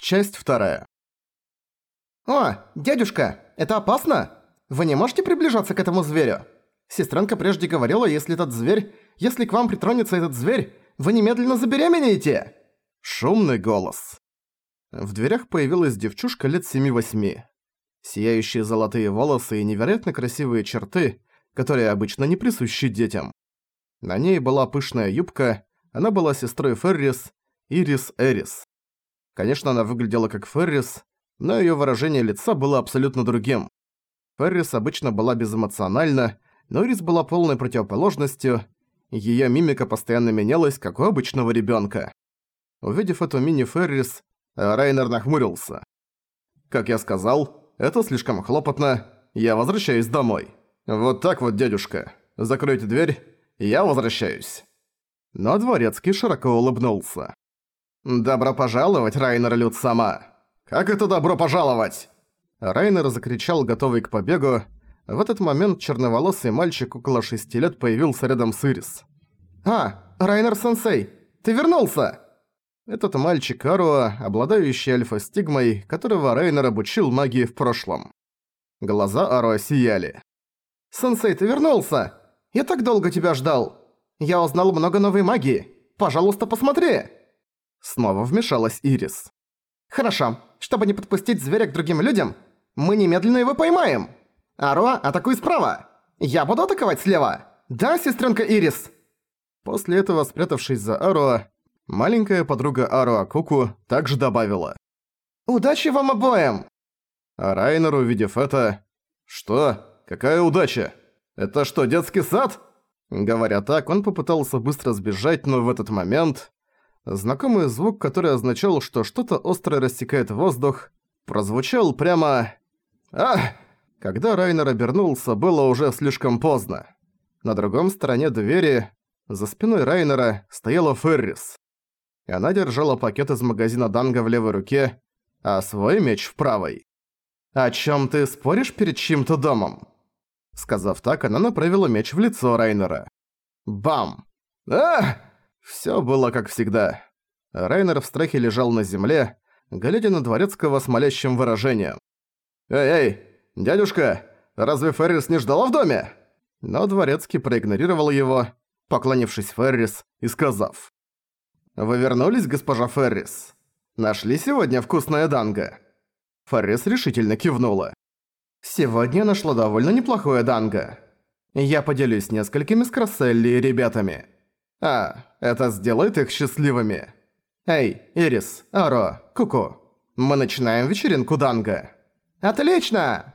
Часть вторая. «О, дядюшка, это опасно? Вы не можете приближаться к этому зверю? Сестренка прежде говорила, если этот зверь... Если к вам притронется этот зверь, вы немедленно забеременеете!» Шумный голос. В дверях появилась девчушка лет 7-8. Сияющие золотые волосы и невероятно красивые черты, которые обычно не присущи детям. На ней была пышная юбка, она была сестрой Феррис, Ирис Эрис. Конечно, она выглядела как Феррис, но её выражение лица было абсолютно другим. Феррис обычно была безэмоциональна, но Ирис была полной противоположностью, её мимика постоянно менялась, как у обычного ребёнка. Увидев эту мини-Феррис, Райнер нахмурился. «Как я сказал, это слишком хлопотно, я возвращаюсь домой. Вот так вот, дядюшка. Закройте дверь, я возвращаюсь». Но Дворецкий широко улыбнулся. «Добро пожаловать, Райнер Люд сама!» «Как это добро пожаловать?» Райнер закричал, готовый к побегу. В этот момент черноволосый мальчик около шести лет появился рядом с Ирис. «А, Райнер-сенсей, ты вернулся!» Этот мальчик Аруа, обладающий альфа-стигмой, которого Райнер обучил магии в прошлом. Глаза Аруа сияли. «Сенсей, ты вернулся! Я так долго тебя ждал! Я узнал много новой магии! Пожалуйста, посмотри!» Снова вмешалась Ирис. «Хорошо. Чтобы не подпустить зверя к другим людям, мы немедленно его поймаем. Аруа, атакуй справа. Я буду атаковать слева. Да, сестренка Ирис?» После этого, спрятавшись за Аруа, маленькая подруга Аруа Куку также добавила. «Удачи вам обоим!» А Райнер, увидев это... «Что? Какая удача? Это что, детский сад?» Говоря так, он попытался быстро сбежать, но в этот момент... Знакомый звук, который означал, что что-то острое рассекает воздух, прозвучал прямо... Ах! Когда Райнер обернулся, было уже слишком поздно. На другом стороне двери, за спиной Райнера, стояла Феррис. И она держала пакет из магазина Данга в левой руке, а свой меч в правой. «О чем ты споришь перед чьим-то домом?» Сказав так, она направила меч в лицо Райнера. Бам! Ах! Всё было как всегда. Райнер в страхе лежал на земле, глядя на Дворецкого с молящим выражением. «Эй-эй, дядюшка, разве Феррис не ждала в доме?» Но Дворецкий проигнорировал его, поклонившись Феррис и сказав. «Вы вернулись, госпожа Феррис? Нашли сегодня вкусная данго?» Феррис решительно кивнула. «Сегодня нашла довольно неплохое данго. Я поделюсь несколькими с Красселли и ребятами». А, это сделает их счастливыми. Эй, Ирис, Аро, Куку, мы начинаем вечеринку Данга. Отлично!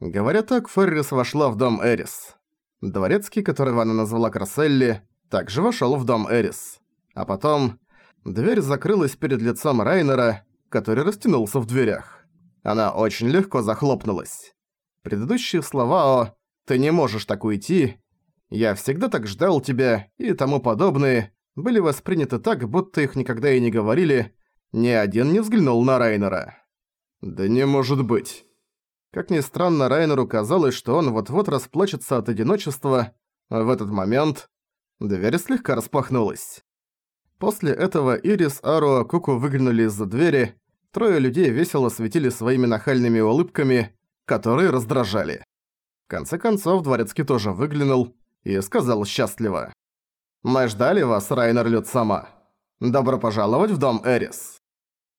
Говоря так, Феррис вошла в дом Эрис. Дворецкий, которого она назвала Красселли, также вошел в дом Эрис. А потом дверь закрылась перед лицом Райнера, который растянулся в дверях. Она очень легко захлопнулась. Предыдущие слова о «ты не можешь так уйти» «Я всегда так ждал тебя» и тому подобные были восприняты так, будто их никогда и не говорили, ни один не взглянул на Райнера. «Да не может быть». Как ни странно, Райнеру казалось, что он вот-вот расплачется от одиночества, а в этот момент дверь слегка распахнулась. После этого Ирис, Аруа, Куку выглянули из-за двери, трое людей весело светили своими нахальными улыбками, которые раздражали. В конце концов, Дворецкий тоже выглянул, и сказал счастливо. «Мы ждали вас, Райнер Люд сама. Добро пожаловать в дом Эрис».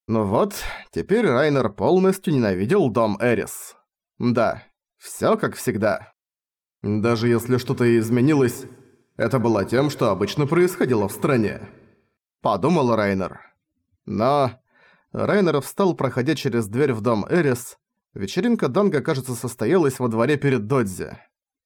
Ну вот, теперь Райнер полностью ненавидел дом Эрис. Да, всё как всегда. Даже если что-то изменилось, это было тем, что обычно происходило в стране. Подумал Райнер. Но... Райнер встал, проходя через дверь в дом Эрис. Вечеринка Данга, кажется, состоялась во дворе перед Додзи.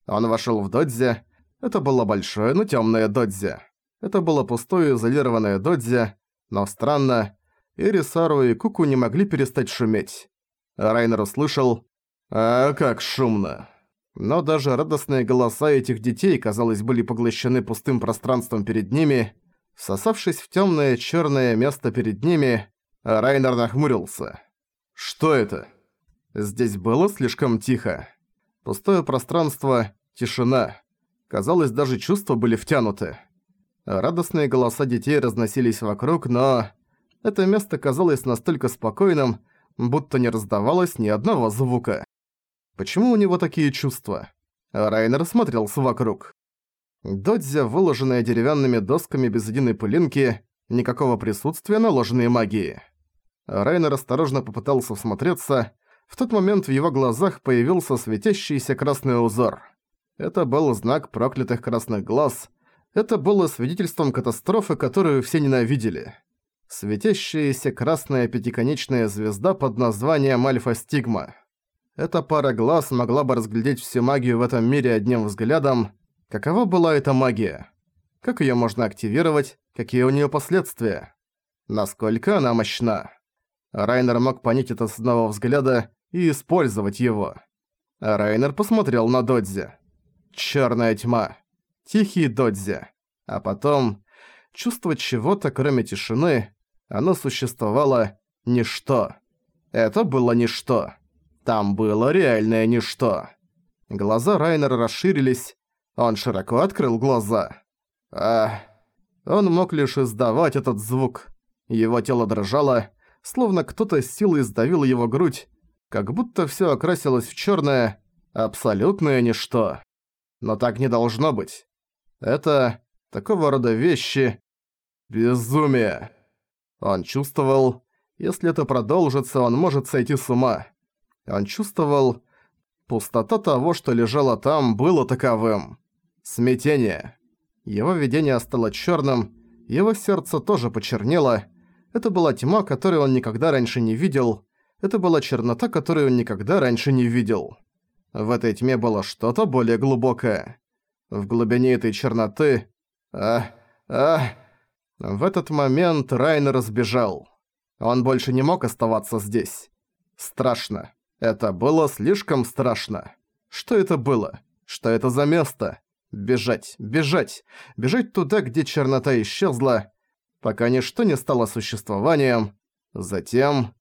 Он вошёл в Додзи, это было большое, но тёмное додзи. Это было пустое изолированное додзи, но странно, Эрисару и Куку не могли перестать шуметь. Райнер услышал «А как шумно!» Но даже радостные голоса этих детей, казалось, были поглощены пустым пространством перед ними. Всосавшись в тёмное чёрное место перед ними, Райнер нахмурился. «Что это?» Здесь было слишком тихо. Пустое пространство, тишина. Казалось, даже чувства были втянуты. Радостные голоса детей разносились вокруг, но... Это место казалось настолько спокойным, будто не раздавалось ни одного звука. Почему у него такие чувства? Райнер смотрелся вокруг. Додзя, выложенная деревянными досками без единой пылинки, никакого присутствия наложенной магии. Райнер осторожно попытался всмотреться. В тот момент в его глазах появился светящийся красный узор. Это был знак проклятых красных глаз. Это было свидетельством катастрофы, которую все ненавидели. Светящаяся красная пятиконечная звезда под названием Альфа-Стигма. Эта пара глаз могла бы разглядеть всю магию в этом мире одним взглядом. Какова была эта магия? Как её можно активировать? Какие у неё последствия? Насколько она мощна? Райнер мог понять это с одного взгляда и использовать его. Райнер посмотрел на Додзи. Чёрная тьма. Тихий Додзи. А потом... Чувство чего-то, кроме тишины, оно существовало ничто. Это было ничто. Там было реальное ничто. Глаза Райнера расширились, он широко открыл глаза. А, он мог лишь издавать этот звук. Его тело дрожало, словно кто-то с силой сдавил его грудь, как будто всё окрасилось в чёрное, абсолютное ничто. Но так не должно быть. Это такого рода вещи... Безумие. Он чувствовал, если это продолжится, он может сойти с ума. Он чувствовал, пустота того, что лежало там, было таковым. Смятение. Его видение стало чёрным, его сердце тоже почернело. Это была тьма, которую он никогда раньше не видел. Это была чернота, которую он никогда раньше не видел. В этой тьме было что-то более глубокое. В глубине этой черноты... А... А... В этот момент Райнер сбежал. Он больше не мог оставаться здесь. Страшно. Это было слишком страшно. Что это было? Что это за место? Бежать, бежать, бежать туда, где чернота исчезла, пока ничто не стало существованием. Затем...